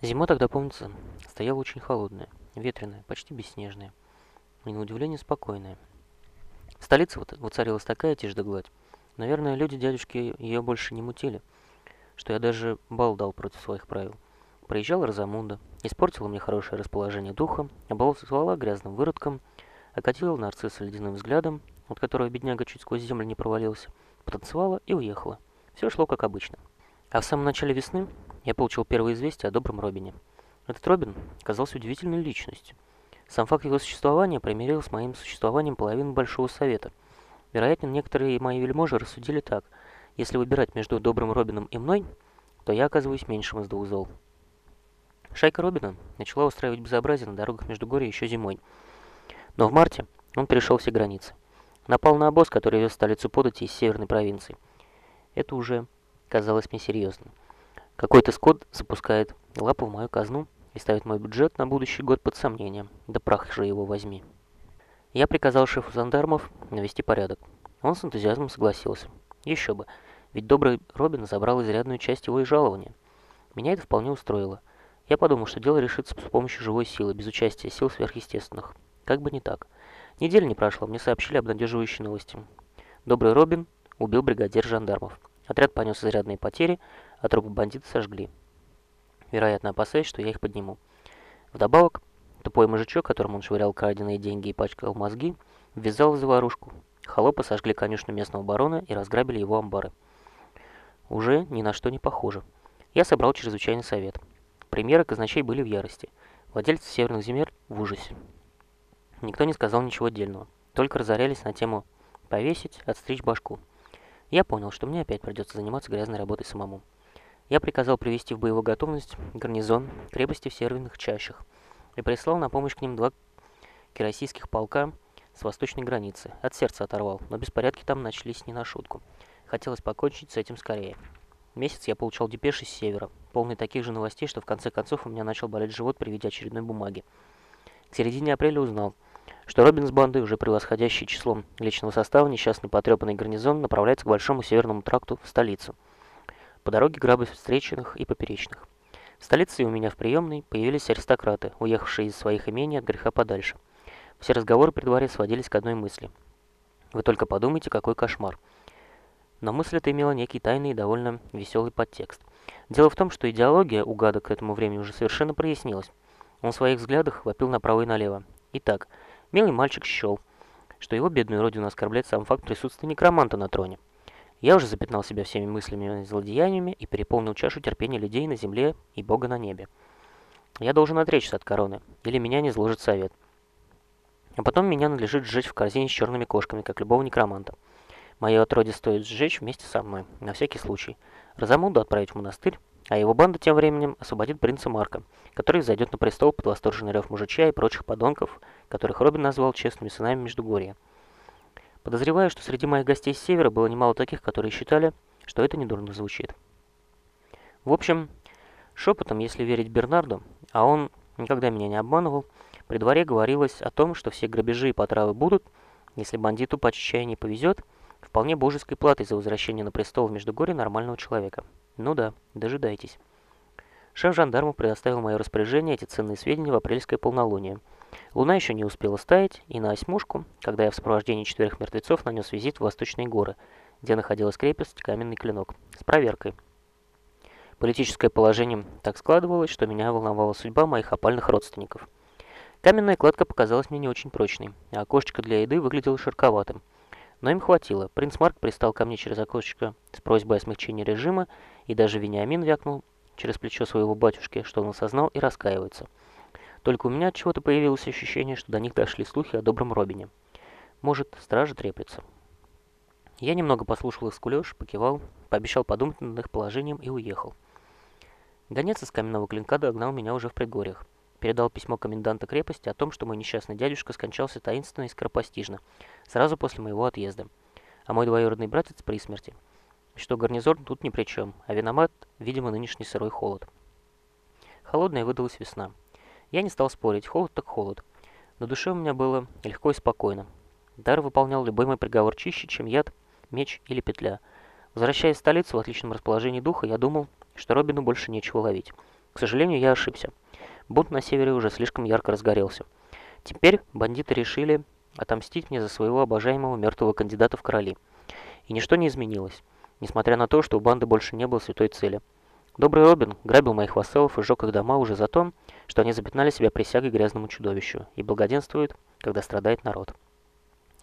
Зима тогда, помнится, стояла очень холодная, ветреная, почти бесснежная, и на удивление спокойная. В столице вот воцарилась такая тишь гладь. Наверное, люди дядюшки ее больше не мутили, что я даже бал дал против своих правил. Приезжала Розамунда, испортила мне хорошее расположение духа, оболзвала грязным выродком, окатила нарцисса ледяным взглядом, от которого бедняга чуть сквозь землю не провалился, потанцевала и уехала. Все шло как обычно. А в самом начале весны я получил первое известие о добром Робине. Этот Робин казался удивительной личностью. Сам факт его существования примирил с моим существованием половину Большого Совета. Вероятно, некоторые мои вельможи рассудили так. Если выбирать между добрым Робином и мной, то я оказываюсь меньшим из двух зол. Шайка Робина начала устраивать безобразие на дорогах Междугорья еще зимой. Но в марте он перешел все границы. Напал на обоз, который вез столицу подати из северной провинции. Это уже казалось мне серьезным. Какой-то скот запускает лапу в мою казну и ставит мой бюджет на будущий год под сомнением. Да прах же его возьми. Я приказал шефу жандармов навести порядок. Он с энтузиазмом согласился. Еще бы, ведь добрый Робин забрал изрядную часть его и жалования. Меня это вполне устроило. Я подумал, что дело решится с помощью живой силы, без участия сил сверхъестественных. Как бы не так. Неделя не прошла, мне сообщили обнадеживающие новости. Добрый Робин убил бригадир жандармов. Отряд понес изрядные потери, а трупы бандиты сожгли. Вероятно, опасаясь, что я их подниму. Вдобавок, тупой мужичок, которому он швырял краденые деньги и пачкал мозги, ввязал в заварушку. Холопы сожгли конюшню местного барона и разграбили его амбары. Уже ни на что не похоже. Я собрал чрезвычайный совет. Премьеры казначей были в ярости. Владельцы северных земель в ужасе. Никто не сказал ничего дельного. Только разорялись на тему «повесить, отстричь башку». Я понял, что мне опять придется заниматься грязной работой самому. Я приказал привести в боевую готовность гарнизон крепости в северных чащах и прислал на помощь к ним два кирасийских полка с восточной границы. От сердца оторвал, но беспорядки там начались не на шутку. Хотелось покончить с этим скорее. Месяц я получал депеши с севера, полный таких же новостей, что в конце концов у меня начал болеть живот при виде очередной бумаги. К середине апреля узнал, что Робин с бандой, уже превосходящий числом личного состава, несчастный потрепанный гарнизон, направляется к Большому Северному тракту в столицу. По дороге грабы встреченных и поперечных. В столице и у меня в приемной появились аристократы, уехавшие из своих имений от греха подальше. Все разговоры при дворе сводились к одной мысли. Вы только подумайте, какой кошмар. Но мысль эта имела некий тайный и довольно веселый подтекст. Дело в том, что идеология у гада к этому времени уже совершенно прояснилась. Он в своих взглядах вопил направо и налево. Итак, Милый мальчик счел, что его бедную родину оскорбляет сам факт присутствия некроманта на троне. Я уже запятнал себя всеми мыслями и злодеяниями и переполнил чашу терпения людей на земле и Бога на небе. Я должен отречься от короны, или меня не сложит совет. А потом меня надлежит сжечь в корзине с черными кошками, как любого некроманта. Мое отродье стоит сжечь вместе со мной, на всякий случай. Разамунду отправить в монастырь, а его банда тем временем освободит принца Марка, который зайдет на престол под восторженный рев мужича и прочих подонков, которых Робин назвал честными сынами Междугорья. Подозреваю, что среди моих гостей с севера было немало таких, которые считали, что это недурно звучит. В общем, шепотом, если верить Бернарду, а он никогда меня не обманывал, при дворе говорилось о том, что все грабежи и потравы будут, если бандиту по отчаянию повезет, вполне божеской платой за возвращение на престол в Междугорье нормального человека. Ну да, дожидайтесь. Шеф жандармов предоставил мое распоряжение эти ценные сведения в апрельское полнолуние. Луна еще не успела стаять, и на осьмушку, когда я в сопровождении четверых мертвецов нанес визит в Восточные горы, где находилась крепость Каменный Клинок, с проверкой. Политическое положение так складывалось, что меня волновала судьба моих опальных родственников. Каменная кладка показалась мне не очень прочной, а окошечко для еды выглядело ширковатым. Но им хватило. Принц Марк пристал ко мне через окошечко с просьбой о смягчении режима, и даже Вениамин вякнул через плечо своего батюшки, что он осознал и раскаивается. Только у меня от чего-то появилось ощущение, что до них дошли слухи о добром Робине. Может, стража треплется. Я немного послушал их скулёж, покивал, пообещал подумать над их положением и уехал. Гонец из каменного клинка догнал меня уже в предгорьях передал письмо коменданта крепости о том, что мой несчастный дядюшка скончался таинственно и скоропостижно, сразу после моего отъезда, а мой двоюродный братец при смерти, что гарнизон тут ни при чем, а виноват, видимо, нынешний сырой холод. Холодная выдалась весна. Я не стал спорить, холод так холод. На душе у меня было легко и спокойно. Дар выполнял любой мой приговор чище, чем яд, меч или петля. Возвращаясь в столицу в отличном расположении духа, я думал, что Робину больше нечего ловить. К сожалению, я ошибся. Бунт на севере уже слишком ярко разгорелся. Теперь бандиты решили отомстить мне за своего обожаемого мертвого кандидата в короли. И ничто не изменилось, несмотря на то, что у банды больше не было святой цели. Добрый Робин грабил моих вассалов и сжег их дома уже за то, что они запятнали себя присягой грязному чудовищу и благоденствуют, когда страдает народ.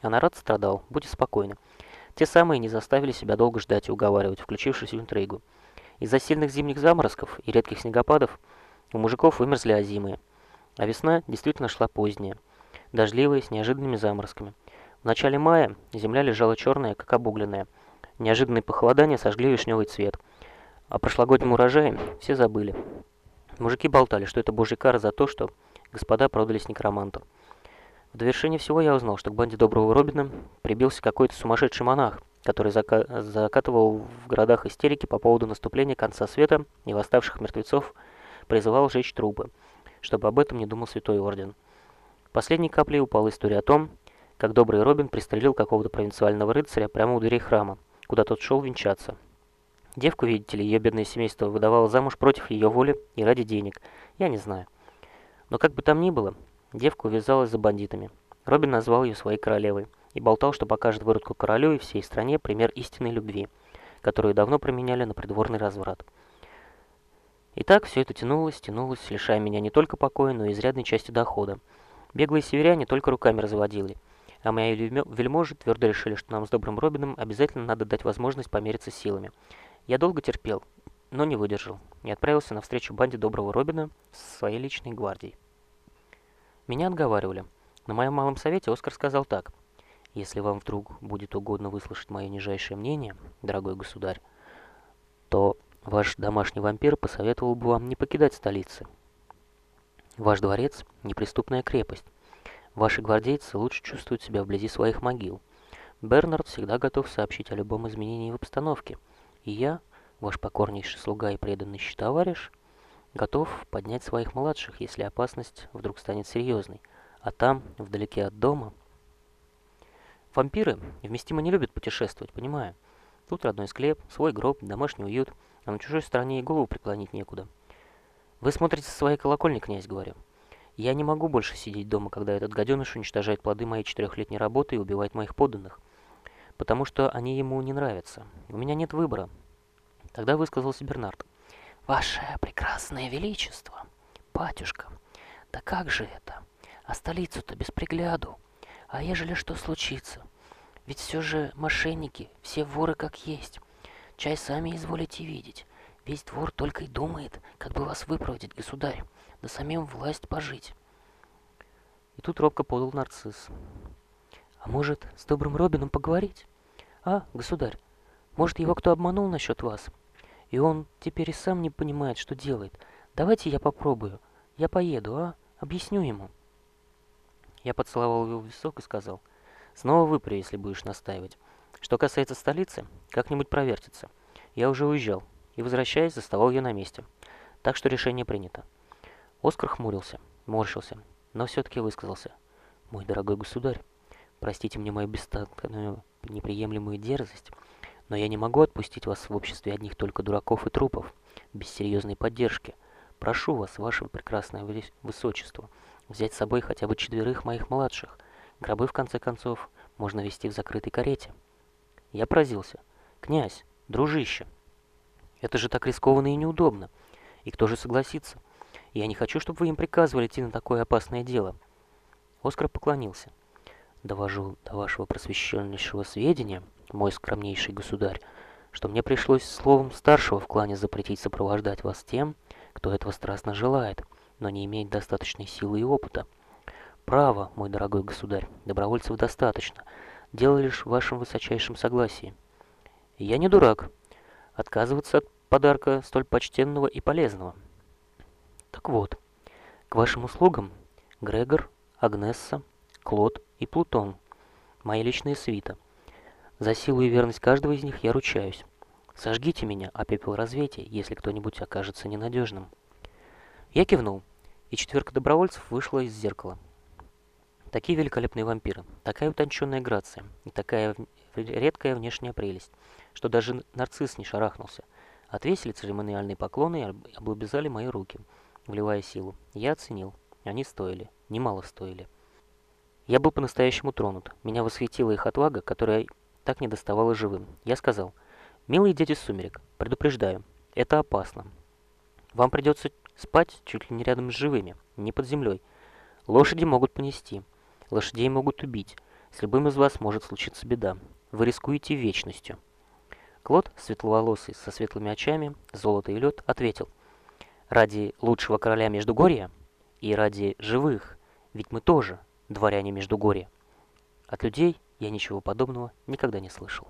А народ страдал, будьте спокойны. Те самые не заставили себя долго ждать и уговаривать, включившись в интригу. Из-за сильных зимних заморозков и редких снегопадов у мужиков вымерзли озимые, а весна действительно шла поздняя, дождливая, с неожиданными заморозками. В начале мая земля лежала черная, как обугленная. Неожиданные похолодания сожгли вишневый цвет. О прошлогоднем урожае все забыли. Мужики болтали, что это божий кара за то, что господа продались некроманту. В довершение всего я узнал, что к банде Доброго Робина прибился какой-то сумасшедший монах, который зака закатывал в городах истерики по поводу наступления конца света и восставших мертвецов, призывал сжечь трупы, чтобы об этом не думал Святой Орден. Последней каплей упала история о том, как Добрый Робин пристрелил какого-то провинциального рыцаря прямо у дверей храма, куда тот шел венчаться. Девку, видите ли, ее бедное семейство выдавало замуж против ее воли и ради денег, я не знаю. Но как бы там ни было, Девка увязалась за бандитами. Робин назвал ее своей королевой и болтал, что покажет выродку королю и всей стране пример истинной любви, которую давно променяли на придворный разврат. И так все это тянулось, тянулось, лишая меня не только покоя, но и изрядной части дохода. Беглые северяне только руками разводили, а мои вельможи твердо решили, что нам с добрым Робином обязательно надо дать возможность помериться силами. Я долго терпел, но не выдержал и отправился навстречу банде доброго Робина со своей личной гвардией. Меня отговаривали. На моем малом совете Оскар сказал так. «Если вам вдруг будет угодно выслушать мое нижайшее мнение, дорогой государь, то ваш домашний вампир посоветовал бы вам не покидать столицы. Ваш дворец – неприступная крепость. Ваши гвардейцы лучше чувствуют себя вблизи своих могил. Бернард всегда готов сообщить о любом изменении в обстановке. И я, ваш покорнейший слуга и преданный товарищ – готов поднять своих младших, если опасность вдруг станет серьезной. А там, вдалеке от дома... Вампиры вместимо не любят путешествовать, понимаю. Тут родной склеп, свой гроб, домашний уют, а на чужой стороне и голову преклонить некуда. Вы смотрите со своей колокольни, князь, говорю. Я не могу больше сидеть дома, когда этот гаденыш уничтожает плоды моей четырехлетней работы и убивает моих подданных. Потому что они ему не нравятся. У меня нет выбора. Тогда высказался Бернард. «Ваше прекрасное величество, батюшка, да как же это? А столицу-то без пригляду. А ежели что случится? Ведь все же мошенники, все воры как есть. Чай сами изволите видеть. Весь двор только и думает, как бы вас выпроводить, государь, да самим власть пожить». И тут робко подал нарцисс. «А может, с добрым Робином поговорить? А, государь, может, его кто обманул насчет вас?» И он теперь и сам не понимает, что делает. Давайте я попробую. Я поеду, а? Объясню ему. Я поцеловал его в висок и сказал. Снова выпри, если будешь настаивать. Что касается столицы, как-нибудь провертится. Я уже уезжал и, возвращаясь, заставал ее на месте. Так что решение принято. Оскар хмурился, морщился, но все-таки высказался. «Мой дорогой государь, простите мне мою бестактную, неприемлемую дерзость, но я не могу отпустить вас в обществе одних только дураков и трупов, без серьезной поддержки. Прошу вас, ваше прекрасное высочество, взять с собой хотя бы четверых моих младших. Гробы, в конце концов, можно вести в закрытой карете. Я поразился. Князь, дружище, это же так рискованно и неудобно. И кто же согласится? Я не хочу, чтобы вы им приказывали идти на такое опасное дело. Оскар поклонился. Довожу до вашего просвещеннейшего сведения, мой скромнейший государь, что мне пришлось словом старшего в клане запретить сопровождать вас тем, кто этого страстно желает, но не имеет достаточной силы и опыта. Право, мой дорогой государь, добровольцев достаточно, дело лишь в вашем высочайшем согласии. Я не дурак, отказываться от подарка столь почтенного и полезного. Так вот, к вашим услугам Грегор, Агнесса, Клод и Плутон, мои личные свита. За силу и верность каждого из них я ручаюсь. Сожгите меня, а пепел развейте, если кто-нибудь окажется ненадежным. Я кивнул, и четверка добровольцев вышла из зеркала. Такие великолепные вампиры, такая утонченная грация и такая редкая внешняя прелесть, что даже нарцисс не шарахнулся. отвесили церемониальные поклоны и облобызали мои руки, вливая силу. Я оценил. Они стоили. Немало стоили. Я был по-настоящему тронут. Меня восхитила их отвага, которая так не доставала живым. Я сказал, «Милые дети сумерек, предупреждаю, это опасно. Вам придется спать чуть ли не рядом с живыми, не под землей. Лошади могут понести, лошадей могут убить, с любым из вас может случиться беда. Вы рискуете вечностью». Клод, светловолосый, со светлыми очами, золото и лед, ответил, «Ради лучшего короля Междугорья и ради живых, ведь мы тоже дворяне Междугорья». От людей я ничего подобного никогда не слышал.